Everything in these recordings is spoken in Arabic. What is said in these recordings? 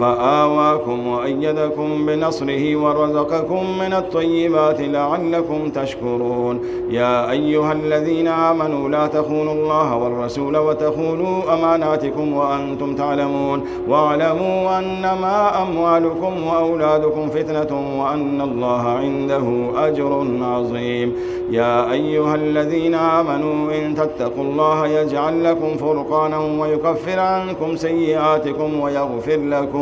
فآواكم وأيدكم بنصره ورزقكم من الطيبات لعلكم تشكرون. يا أيها الذين آمنوا لا تخونوا الله والرسول وتخونوا أماناتكم وأنتم تعلمون. واعلموا أنما أموالكم وأولادكم فتنة وأن الله عنده أجر عظيم. يا أيها الذين آمنوا إن تتقوا الله يجعل لكم فرقانا ويكفر عنكم سيئاتكم ويغفر لكم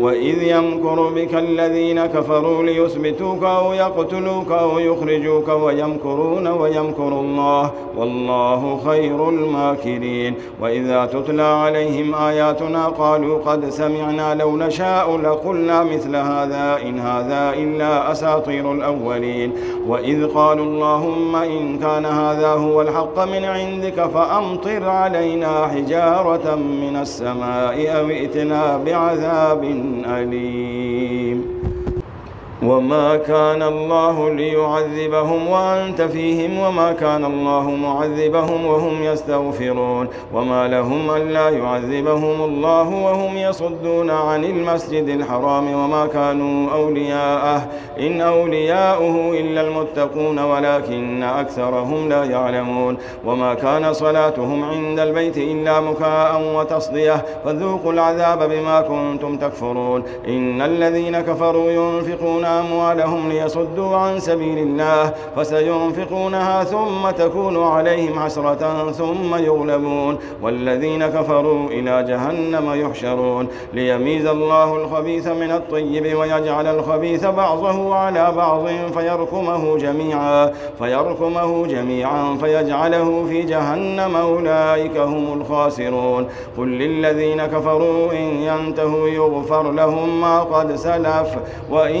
وإذ يمكر بك الذين كفروا ليثبتوك أو يقتلوك أو يخرجوك ويمكرون ويمكر الله والله خير الماكرين وإذا تتلى عليهم آياتنا قالوا قد سمعنا لو نشاء لقلنا مثل هذا إن هذا إلا أساطير الأولين وإذ قالوا اللهم إن كان هذا هو الحق من عندك فأمطر علينا حجارة من السماء أو ائتنا بعذاب أليم؟ وما كان الله ليعذبهم وأنت فيهم وما كان الله معذبهم وهم يستغفرون وما لهم ألا يعذبهم الله وهم يصدون عن المسجد الحرام وما كانوا أولياءه إن أولياؤه إلا المتقون ولكن أكثرهم لا يعلمون وما كان صلاتهم عند البيت إلا مكاء وتصدية فذوقوا العذاب بما كنتم تكفرون إن الذين كفروا ينفقون أموالهم ليصدوا عن سبيل الله فسينفقونها ثم تكون عليهم حسرة ثم يغلبون والذين كفروا إلى جهنم يحشرون ليميز الله الخبيث من الطيب ويجعل الخبيث بعضه على بعض فيركمه جميعا فيركمه جميعا فيجعله في جهنم أولئك هم الخاسرون قل للذين كفروا إن ينتهوا يغفر لهم ما قد سلف وإن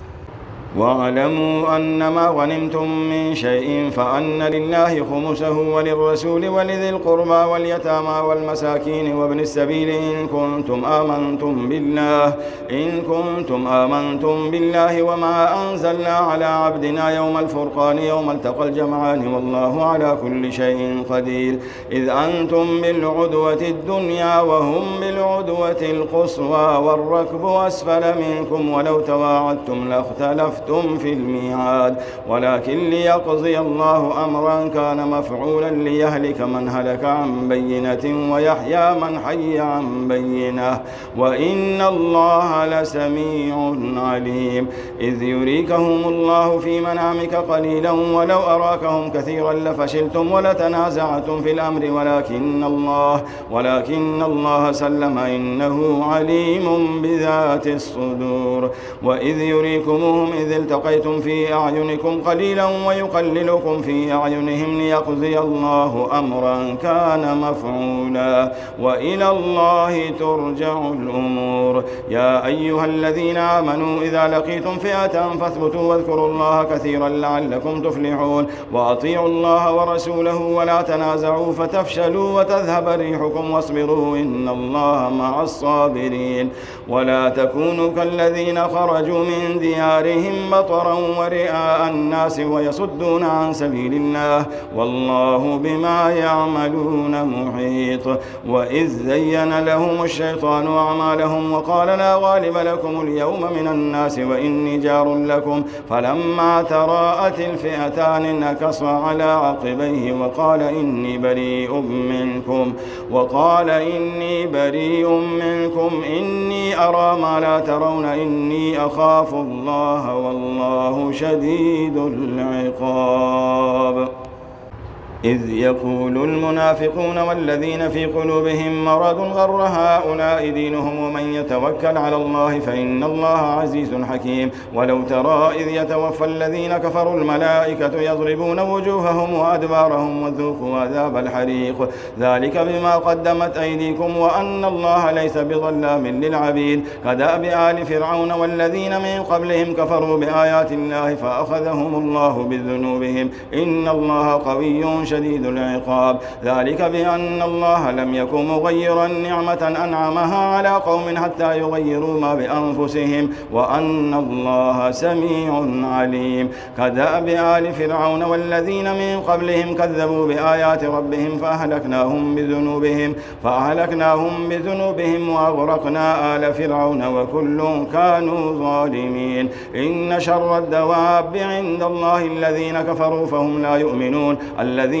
واعلموا أن ما غنمتم من شيء فأن لله خمسه وللرسول ولذي القربى واليتامى والمساكين وابن السبيل إن كنتم آمنتم بالله إن كنتم آمنتم بالله وما أنزلنا على عبدنا يوم الفرقان يوم التقى الجمعان والله على كل شيء قدير. إذ أنتم بالعدوة الدنيا وهم بالعدوة القصوى والركب أسفل منكم ولو تواعدتم لاختلفتم اختلفتم في الميعاد ولكن ليقضي الله أمرا كان مفعولا ليهلك من هلك عن بينة ويحيى من حي عن بينة. وإن الله لسميع عليم. إذ يريكهم الله في منامك قليلا ولو أراكهم كثيرا لفشلتم ولتنازعتم في الأمر ولكن الله ولكن الله سلم إنه عليم بذات الصدور. وإذ يريكمهم إذ إذ التقيتم في أعينكم قليلا ويقللكم في أعينهم ليقضي الله أمرا كان مفعولا وإلى الله ترجع الأمور. يا أيها الذين آمنوا إذا لقيتم فئة فاثبتوا واذكروا الله كثيرا لعلكم تفلحون وأطيعوا الله ورسوله ولا تنازعوا فتفشلوا وتذهب ريحكم واصبروا إن الله مع الصابرين. ولا تكونوا كالذين خرجوا من ديارهم بطرا ورئاء الناس ويصدون عن سبيل الله والله بما يعملون محيط. وإذ زين لهم الشيطان أعمالهم وقال لا غالب لكم اليوم من الناس وإني جار لكم. فلما تراءت الفئتان نكص على عقبيه وقال إني بريء منكم. وقال إني بريء منكم. إني أرى ما لا ترون. إني أخاف الله والله شديد العقاب. إذ يقول المنافقون والذين في قلوبهم مرض غر هؤلاء دينهم ومن يتوكل على الله فإن الله عزيز حكيم. ولو ترى إذ يتوفى الذين كفروا الملائكة يضربون وجوههم وأدبارهم وذوقوا عذاب الحريق. ذلك بما قدمت أيديكم وأن الله ليس بظلام للعبيد. كدأب آل فرعون والذين من قبلهم كفروا بآيات الله فأخذهم الله بذنوبهم. إن الله قوي شديد العقاب. ذلك بأن الله لم يكن مغيرا نعمة أنعمها على قوم حتى يغيروا ما بأنفسهم وأن الله سميع عليم. كدأب آل فرعون والذين من قبلهم كذبوا بآيات ربهم فأهلكناهم بذنوبهم فأهلكناهم بذنوبهم وأغرقنا آل فرعون وكل كانوا ظالمين. إن شر الدواب عند الله الذين كفروا فهم لا يؤمنون. الذين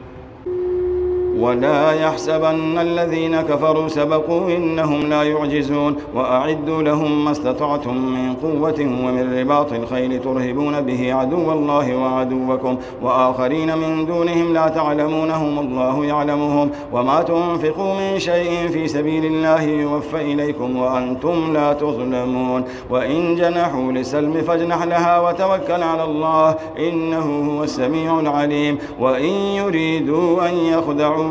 ولا يحسبن الذين كفروا سبقوا إنهم لا يعجزون وأعدوا لهم ما استطعتم من قوة ومن رباط الخيل ترهبون به عدو الله وعدوكم وآخرين من دونهم لا تعلمونهم الله يعلمهم وما تنفقوا من شيء في سبيل الله يوفى إليكم وأنتم لا تظلمون وإن جنحوا لسلم فاجنح لها وتوكل على الله إنه هو السميع العليم وإن يريدوا أن يخدعوا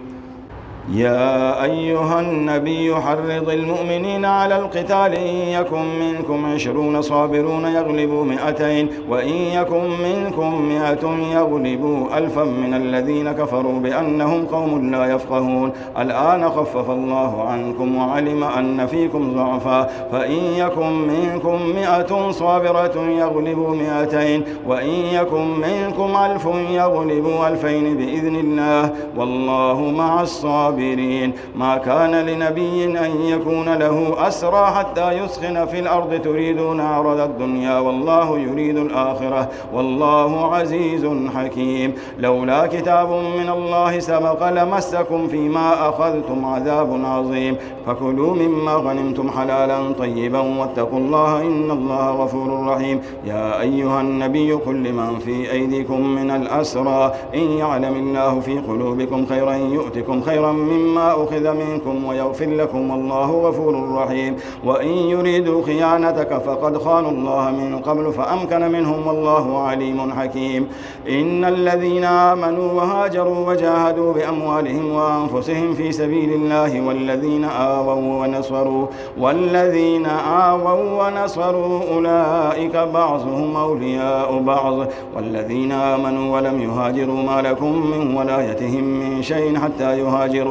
يا أيها النبي حرض المؤمنين على القتال إن يكن منكم عشرون صابرون يغلبوا مئتين وإن يكن منكم مئة يغلبوا ألفا من الذين كفروا بأنهم قوم لا يفقهون. الآن خفف الله عنكم وعلم أن فيكم ضعفا. فإن يكن منكم مئة صابرة يغلبوا مئتين وإن يكن منكم ألف يغلبوا ألفين بإذن الله. والله مع الصابرين. الصابرين ما كان لنبي أن يكون له أسرى حتى يسخن في الأرض تريدون عرض الدنيا والله يريد الآخرة. والله عزيز حكيم. لولا كتاب من الله سبق لمسكم فيما أخذتم عذاب عظيم. فكلوا مما غنمتم حلالا طيبا واتقوا الله إن الله غفور رحيم. يا أيها النبي قل لمن في أيديكم من الأسرى. إن يعلم الله في قلوبكم خيرا يؤتكم خيرا مما أخذ منكم ويغفر لكم والله غفور رحيم. وإن يريدوا خيانتك فقد خانوا الله من قبل فأمكن منهم والله عليم حكيم. إن الذين آمنوا وهاجروا وجاهدوا بأموالهم وأنفسهم في سبيل الله والذين آووا ونصروا والذين آووا ونصروا أولئك بعضهم أولياء بعض. والذين آمنوا ولم يهاجروا ما لكم من ولايتهم من شيء حتى يهاجروا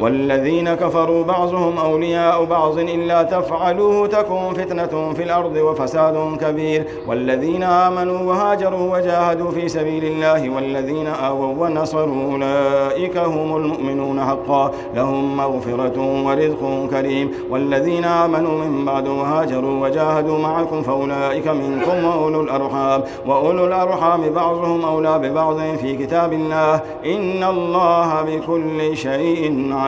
والذين كفروا بعضهم أولياء بعض إلا تفعلوه تكون فتنة في الأرض وفساد كبير. والذين آمنوا وهاجروا وجاهدوا في سبيل الله والذين آووا ونصروا أولئك هم المؤمنون حقا. لهم مغفرة ورزق كريم. والذين آمنوا من بعد وهاجروا وجاهدوا معكم فأولئك منكم وأولو الأرحام. وأولو الأرحام بعضهم أولى ببعض في كتاب الله. إن الله بكل شيء عليم.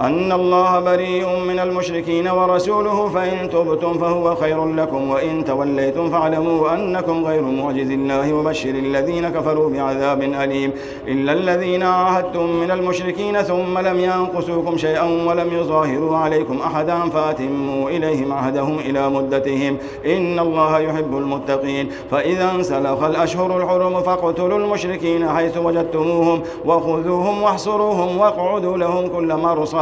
أن الله بريء من المشركين ورسوله فإن تبتم فهو خير لكم وإن توليتم فاعلموا أنكم غير معجز الله وبشر الذين كفروا بعذاب أليم. إلا الذين عاهدتم من المشركين ثم لم ينقصوكم شيئا ولم يظاهروا عليكم أحدا فأتموا إليهم عهدهم إلى مدتهم. إن الله يحب المتقين. فإذا انسلخ الأشهر الحرم فاقتلوا المشركين حيث وجدتموهم وخذوهم واحصروهم واقعدوا لهم كل مرصد.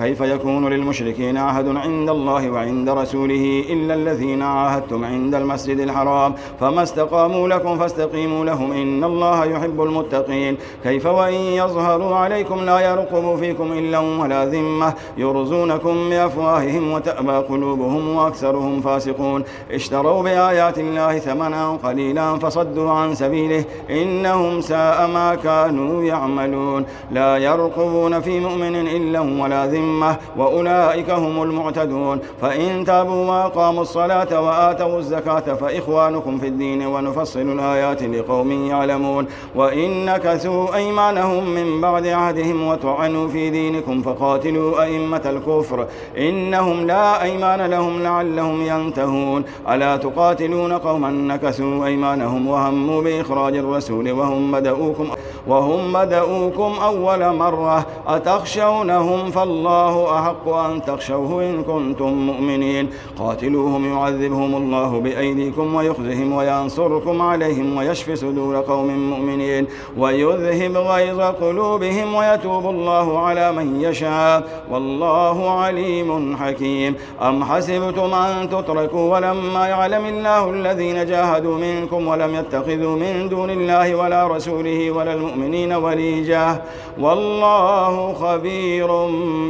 كيف يكون للمشركين عهد عند الله وعند رسوله إلا الذين عاهدتم عند المسجد الحرام فما استقاموا لكم فاستقيموا لهم إن الله يحب المتقين كيف وإن يظهروا عليكم لا يرقبوا فيكم إلا ولا ذمة يرزونكم بأفواههم وتأبى قلوبهم وأكثرهم فاسقون اشتروا بآيات الله ثمنا قليلا فصدوا عن سبيله إنهم ساء ما كانوا يعملون لا يرقبون في مؤمن إلا ولا ذمة الذمة وأولئك هم المعتدون. فإن تابوا وأقاموا الصلاة وآتوا الزكاة فإخوانكم في الدين ونفصل الآيات لقوم يعلمون. وإن نكثوا أيمانهم من بعد عهدهم وطعنوا في دينكم فقاتلوا أئمة الكفر. إنهم لا أيمان لهم لعلهم ينتهون. ألا تقاتلون قوما نكثوا أيمانهم وهموا بإخراج الرسول وهم بدؤوكم وهم بدؤوكم أول مرة. أتخشونهم فالله الله أحق أن تخشوه إن كنتم مؤمنين. قاتلوهم يعذبهم الله بأيديكم ويخزهم وينصركم عليهم ويشفي صدور قوم مؤمنين. ويذهب غيظ قلوبهم ويتوب الله على من يشاء. والله عليم حكيم. أم حسبتم أن تتركوا ولما يعلم الله الذين جاهدوا منكم ولم يتخذوا من دون الله ولا رسوله ولا المؤمنين وليجاه والله خبير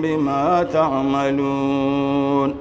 بما بما تعملون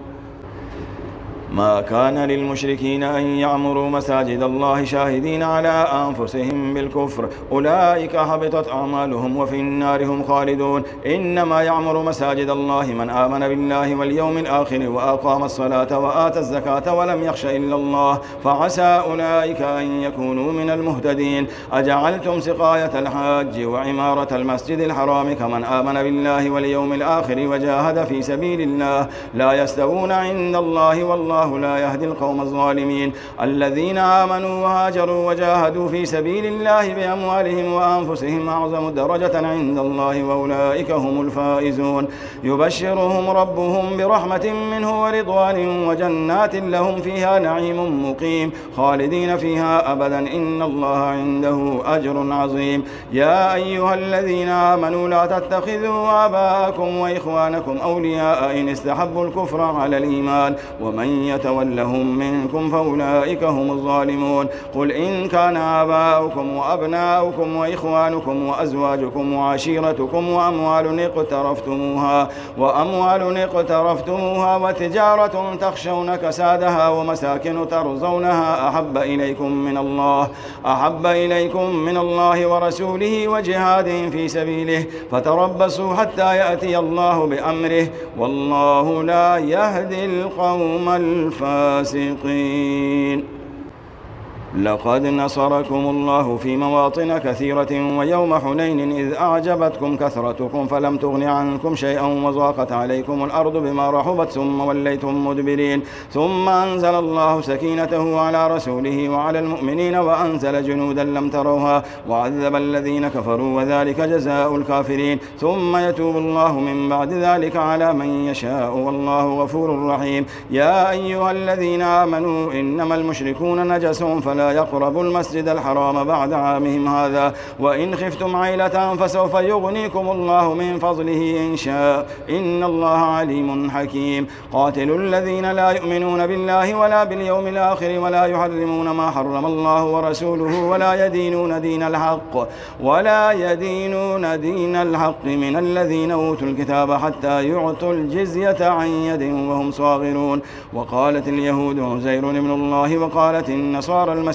ما كان للمشركين أن يعمروا مساجد الله شاهدين على أنفسهم بالكفر. أولئك حبطت أعمالهم وفي النار هم خالدون. إنما يعمر مساجد الله من آمن بالله واليوم الآخر وأقام الصلاة وآتى الزكاة ولم يخش إلا الله. فعسى أولئك أن يكونوا من المهتدين. أجعلتم سقاية الحاج وعمارة المسجد الحرام كمن آمن بالله واليوم الآخر وجاهد في سبيل الله. لا يستوون عند الله والله والله لا يهدي القوم الظالمين. الذين آمنوا وهاجروا وجاهدوا في سبيل الله بأموالهم وأنفسهم أعظم درجة عند الله وأولئك هم الفائزون. يبشرهم ربهم برحمة منه ورضوان وجنات لهم فيها نعيم مقيم. خالدين فيها أبدا. إن الله عنده أجر عظيم. يا أيها الذين آمنوا لا تتخذوا آباءكم وإخوانكم أولياء إن استحبوا الكفر على الإيمان. ومن يتولهم منكم فأولئك هم الظالمون. قل إن كان آباؤكم وأبناؤكم وإخوانكم وأزواجكم وعشيرتكم وأموال اقترفتموها وأموال اقترفتموها وتجارة تخشون كسادها ومساكن ترضونها أحب إليكم من الله أحب إليكم من الله ورسوله وجهاد في سبيله فتربصوا حتى يأتي الله بأمره والله لا يهدي القوم الفاسقين. لقد نصركم الله في مواطن كثيرة ويوم حنين إذ أعجبتكم كثرتكم فلم تغن عنكم شيئا وضاقت عليكم الأرض بما رحبت ثم وليتم مدبرين ثم أنزل الله سكينته على رسوله وعلى المؤمنين وأنزل جنودا لم تروها وعذب الذين كفروا وذلك جزاء الكافرين ثم يتوب الله من بعد ذلك على من يشاء والله غفور رحيم يا أيها الذين آمنوا إنما المشركون نجس فلا يقربوا المسجد الحرام بعد عامهم هذا. وإن خفتم عيلة فسوف يغنيكم الله من فضله إن شاء. إن الله عليم حكيم. قاتلوا الذين لا يؤمنون بالله ولا باليوم الآخر ولا يحرمون ما حرم الله ورسوله ولا يدينون دين الحق. ولا يدينون دين الحق من الذين أوتوا الكتاب حتى يعطوا الجزية عن يد وهم صاغرون. وقالت اليهود عزير ابن الله وقالت النصارى المسيح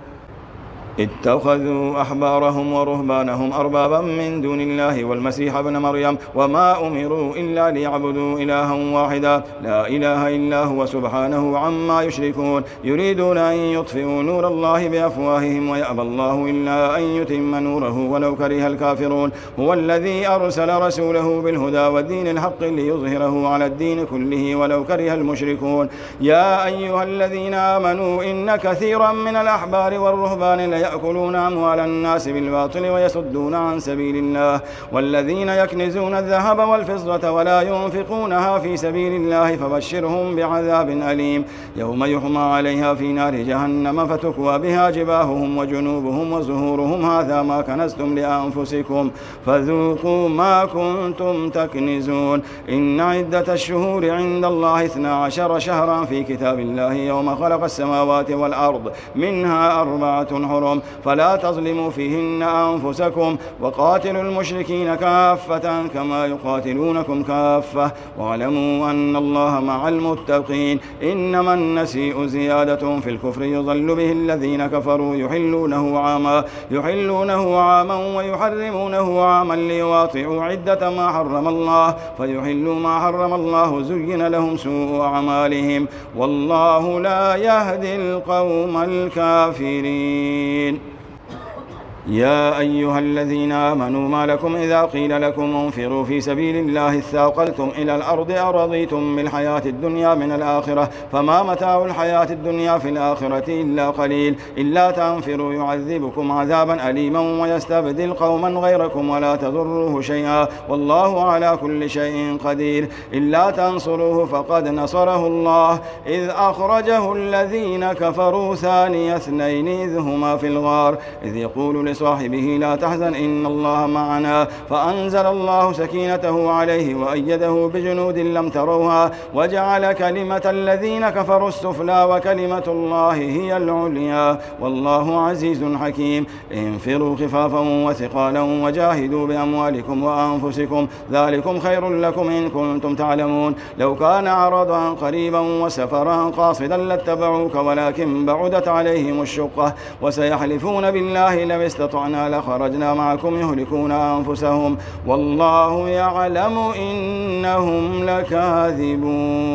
اتخذوا أحبارهم ورهبانهم أربابا من دون الله والمسيح ابن مريم وما أمروا إلا ليعبدوا إلها واحدا. لا إله إلا هو سبحانه عما يشركون. يريدون أن يطفئوا نور الله بأفواههم ويأبى الله إلا أن يتم نوره ولو كره الكافرون. هو الذي أرسل رسوله بالهدى والدين الحق ليظهره على الدين كله ولو كره المشركون. يا أيها الذين آمنوا إن كثيرا من الأحبار والرهبان يأكلون أموال الناس بالباطل ويصدون عن سبيل الله والذين يكنزون الذهب والفضة ولا ينفقونها في سبيل الله فبشرهم بعذاب أليم. يوم يحمى عليها في نار جهنم فتكوى بها جباههم وجنوبهم وزهورهم. هذا ما كنزتم لأنفسكم. فذوقوا ما كنتم تكنزون. إن عدة الشهور عند الله اثنا عشر شهرا في كتاب الله يوم خلق السماوات والأرض. منها أربعة حرم. منكم فلا تظلموا فيهن أنفسكم وقاتلوا المشركين كافة كما يقاتلونكم كافة واعلموا أن الله مع المتقين إنما النسيء زيادة في الكفر يضل به الذين كفروا يحلونه عاما يحلونه عاما ويحرمونه عاما ليواطئوا عدة ما حرم الله فيحلوا ما حرم الله زين لهم سوء أعمالهم والله لا يهدي القوم الكافرين in يا أيها الذين آمنوا ما لكم إذا قيل لكم انفروا في سبيل الله اثاقلتم إلى الأرض أرضيتم بالحياة الدنيا من الآخرة فما متاع الحياة الدنيا في الآخرة إلا قليل إلا تنفروا يعذبكم عذابا أليما ويستبدل قوما غيركم ولا تضروه شيئا والله على كل شيء قدير إلا تنصروه فقد نصره الله إذ أخرجه الذين كفروا ثاني اثنين إذ هما في الغار إذ يقول لصاحبه لا تحزن إن الله معنا. فأنزل الله سكينته عليه وأيده بجنود لم تروها. وجعل كلمة الذين كفروا السفلى وكلمة الله هي العليا. والله عزيز حكيم. انفروا خفافا وثقالا وجاهدوا بأموالكم وأنفسكم. ذلكم خير لكم إن كنتم تعلمون. لو كان عرضا قريبا وسفرا قاصدا لاتبعوك ولكن بعدت عليهم الشقة. وسيحلفون بالله لو استطعنا لخرجنا معكم يهلكون أنفسهم. والله يعلم إنهم لكاذبون.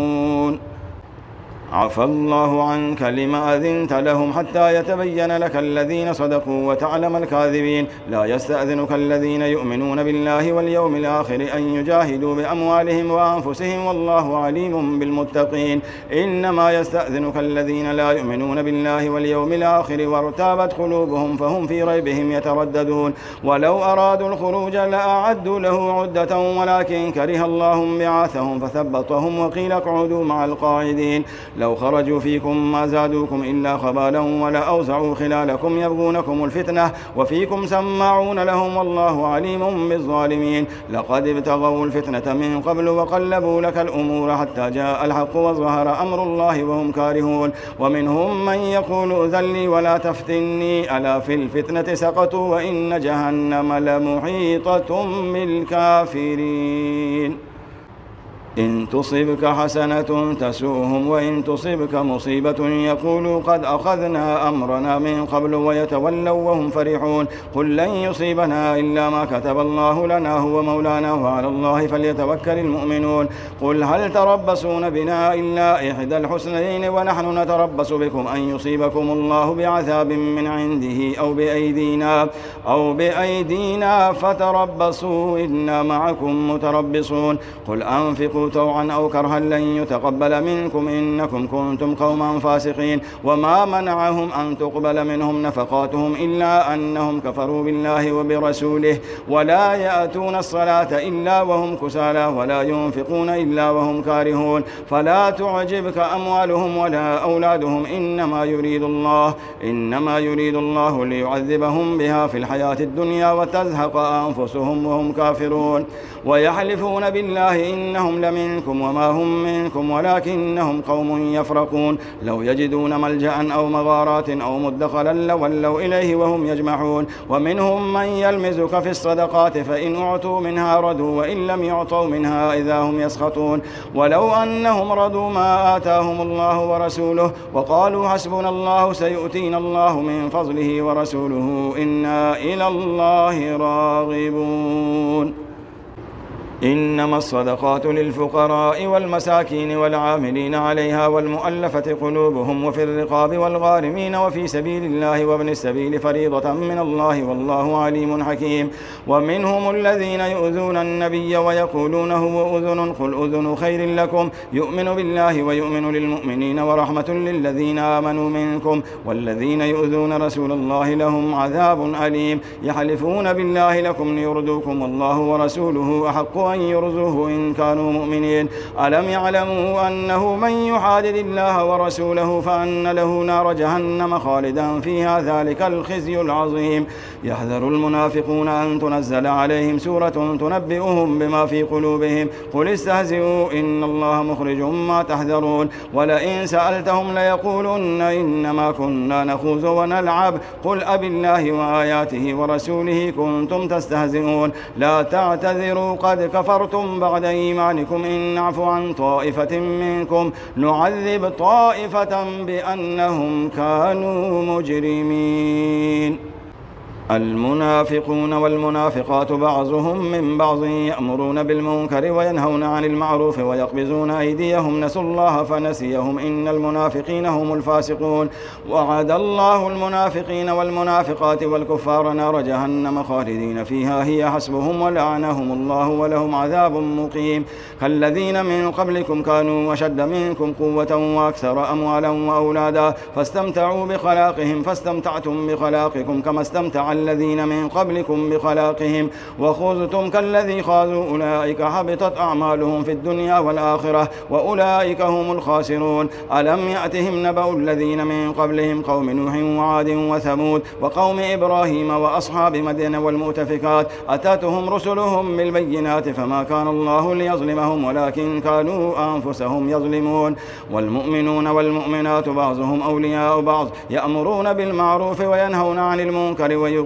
عفى الله عنك لما أذنت لهم حتى يتبين لك الذين صدقوا وتعلم الكاذبين. لا يستأذنك الذين يؤمنون بالله واليوم الآخر أن يجاهدوا بأموالهم وأنفسهم والله عليم بالمتقين. إنما يستأذنك الذين لا يؤمنون بالله واليوم الآخر وارتابت قلوبهم فهم في ريبهم يترددون. ولو أرادوا الخروج لأعدوا له عدة ولكن كره الله بعاثهم فثبطهم وقيل اقعدوا مع القاعدين. لو خرجوا فيكم ما زادوكم إلا خبالا ولا خلالكم يبغونكم الفتنة وفيكم سماعون لهم والله عليم بالظالمين. لقد ابتغوا الفتنة من قبل وقلبوا لك الأمور حتى جاء الحق وظهر أمر الله وهم كارهون. ومنهم من يقول ذلي ولا تفتني. ألا في الفتنة سقطوا وإن جهنم لمحيطة بالكافرين. إن تصبك حسنة تسوهم وإن تصبك مصيبة يقولوا قد أخذنا أمرنا من قبل ويتولوا وهم فرحون. قل لن يصيبنا إلا ما كتب الله لنا هو مولانا وعلى الله فليتوكل المؤمنون. قل هل تربصون بنا إلا إحدى الحسنين؟ ونحن نتربص بكم أن يصيبكم الله بعذاب من عنده أو بأيدينا أو بأيدينا فتربصوا إنا معكم متربصون. قل أنفقوا طوعا أو كرها لن يتقبل منكم إنكم كنتم قوما فاسقين وما منعهم أن تقبل منهم نفقاتهم إلا أنهم كفروا بالله وبرسوله ولا يأتون الصلاة إلا وهم كسالى ولا ينفقون إلا وهم كارهون فلا تعجبك أموالهم ولا أولادهم إنما يريد الله إنما يريد الله ليعذبهم بها في الحياة الدنيا وتزهق أنفسهم وهم كافرون ويحلفون بالله إنهم لم منكم وما هم منكم ولكنهم قوم يفرقون. لو يجدون ملجأ أو مغارات أو مدخلا لولوا إليه وهم يجمعون. ومنهم من يلمزك في الصدقات فإن أعطوا منها ردوا وإن لم يعطوا منها إذا هم يسخطون. ولو أنهم رضوا ما آتاهم الله ورسوله وقالوا حسبنا الله سيؤتينا الله من فضله ورسوله إنا إلى الله راغبون. إنما الصدقات للفقراء والمساكين والعاملين عليها والمؤلفة قلوبهم وفي الرقاب والغارمين وفي سبيل الله وابن السبيل فريضة من الله والله عليم حكيم. ومنهم الذين يؤذون النبي ويقولون هو أذن قل أذن خير لكم. يؤمن بالله ويؤمن للمؤمنين ورحمة للذين آمنوا منكم. والذين يؤذون رسول الله لهم عذاب أليم. يحلفون بالله لكم ليردوكم والله ورسوله أحق أن يرزوه إن كانوا مؤمنين. ألم يعلموا أنه من يحادد الله ورسوله فأن له نار جهنم خالدا فيها ذلك الخزي العظيم. يحذر المنافقون أن تنزل عليهم سورة تنبئهم بما في قلوبهم. قل استهزئوا إن الله مخرج ما تحذرون. ولئن سألتهم ليقولن إنما كنا نخوض ونلعب. قل أب الله وآياته ورسوله كنتم تستهزئون. لا تعتذروا قد كفرتم بعد إيمانكم إن نعفو عن طائفة منكم نعذب طائفة بأنهم كانوا مجرمين. المنافقون والمنافقات بعضهم من بعض يأمرون بالمنكر وينهون عن المعروف ويقبضون أيديهم. نسوا الله فنسيهم. إن المنافقين هم الفاسقون. وعد الله المنافقين والمنافقات والكفار نار جهنم خالدين فيها. هي حسبهم ولعنهم الله ولهم عذاب مقيم. كالذين من قبلكم كانوا وشد منكم قوة وأكثر أموالا وأولادا. فاستمتعوا بخلاقهم. فاستمتعتم بخلاقكم كما استمتع الذين من قبلكم بخلاقهم وخذتم كالذي خاذوا أولئك حبطت أعمالهم في الدنيا والآخرة وأولئك هم الخاسرون. ألم يأتهم نبأ الذين من قبلهم قوم نوح وعاد وثمود وقوم إبراهيم وأصحاب مدين والمؤتفكات؟ أتاتهم رسلهم بالبينات فما كان الله ليظلمهم ولكن كانوا أنفسهم يظلمون. والمؤمنون والمؤمنات بعضهم أولياء بعض يأمرون بالمعروف وينهون عن المنكر ويقيمون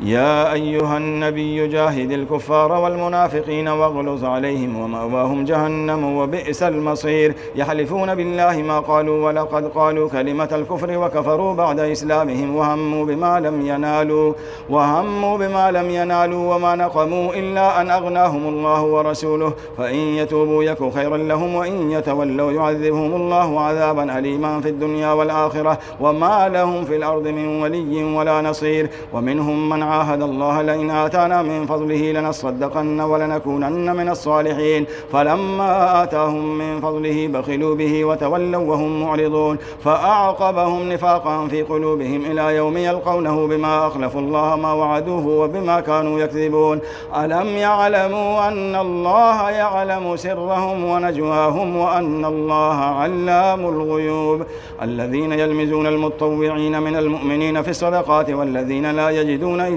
يا أيها النبي جاهد الكفار والمنافقين واغلظ عليهم ومأواهم جهنم وبئس المصير. يحلفون بالله ما قالوا ولقد قالوا كلمة الكفر وكفروا بعد إسلامهم وهموا بما لم ينالوا وهموا بما لم ينالوا وما نقموا إلا أن أغناهم الله ورسوله. فإن يتوبوا يك خيرا لهم وإن يتولوا يعذبهم الله عذابا أليما في الدنيا والآخرة. وما لهم في الأرض من ولي ولا نصير. ومنهم من عاهد الله لئن آتانا من فضله لنصدقن ولنكونن من الصالحين. فلما آتاهم من فضله بخلوا به وتولوا وهم معرضون. فأعقبهم نفاقا في قلوبهم إلى يوم يلقونه بما أخلفوا الله ما وعدوه وبما كانوا يكذبون. ألم يعلموا أن الله يعلم سرهم ونجواهم وأن الله علام الغيوب؟ الذين يلمزون المطوعين من المؤمنين في الصدقات والذين لا يجدون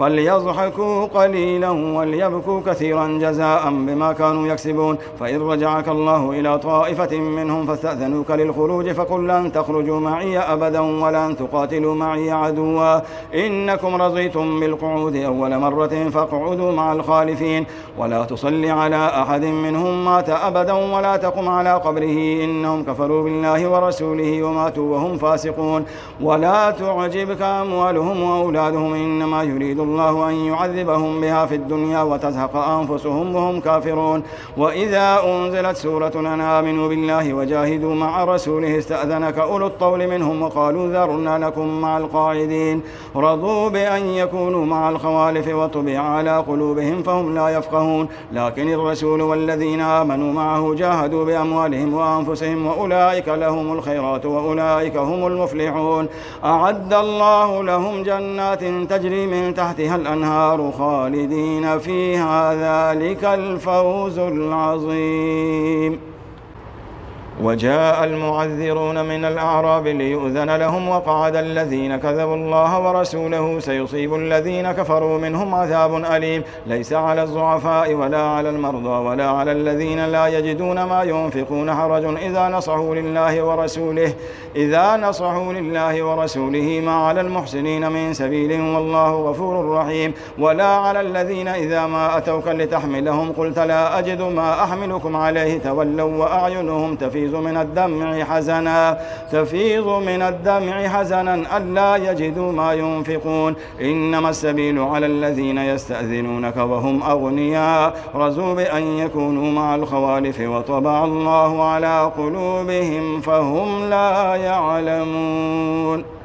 فليضحكوا قليلا وليبكوا كثيرا جزاء بما كانوا يكسبون. فإن رجعك الله إلى طائفة منهم فاستأذنوك للخروج فقل لن تخرجوا معي أبدا ولن تقاتلوا معي عدوا. إنكم رضيتم بالقعود أول مرة فاقعدوا مع الخالفين. ولا تصل على أحد منهم مات أبدا ولا تقم على قبره. إنهم كفروا بالله ورسوله وماتوا وهم فاسقون. ولا تعجبك أموالهم وأولادهم إنما يريد الله أن يعذبهم بها في الدنيا وتزهق أنفسهم وهم كافرون. وإذا أنزلت سورة أن آمنوا بالله وجاهدوا مع رسوله استأذنك أولو الطول منهم وقالوا ذرنا لكم مع القاعدين. رضوا بأن يكونوا مع الخوالف وطبع على قلوبهم فهم لا يفقهون. لكن الرسول والذين آمنوا معه جاهدوا بأموالهم وأنفسهم وأولئك لهم الخيرات وأولئك هم المفلحون. أعد الله لهم جنات تجري من تحت تحتها الأنهار خالدين فيها ذلك الفوز العظيم. وجاء المعذرون من الأعراب ليؤذن لهم وقعد الذين كذبوا الله ورسوله سيصيب الذين كفروا منهم عذاب أليم. ليس على الضعفاء ولا على المرضى ولا على الذين لا يجدون ما ينفقون حرج إذا نصحوا لله ورسوله إذا نصحوا لله ورسوله ما على المحسنين من سبيل. والله غفور رحيم. ولا على الذين إذا ما أتوك لتحملهم قلت لا أجد ما أحملكم عليه تولوا وأعينهم تفيض. تفيض من الدمع حزنا تفيض من الدمع حزنا ألا يجدوا ما ينفقون. إنما السبيل على الذين يستأذنونك وهم أغنياء. رزوا بأن يكونوا مع الخوالف وطبع الله على قلوبهم فهم لا يعلمون.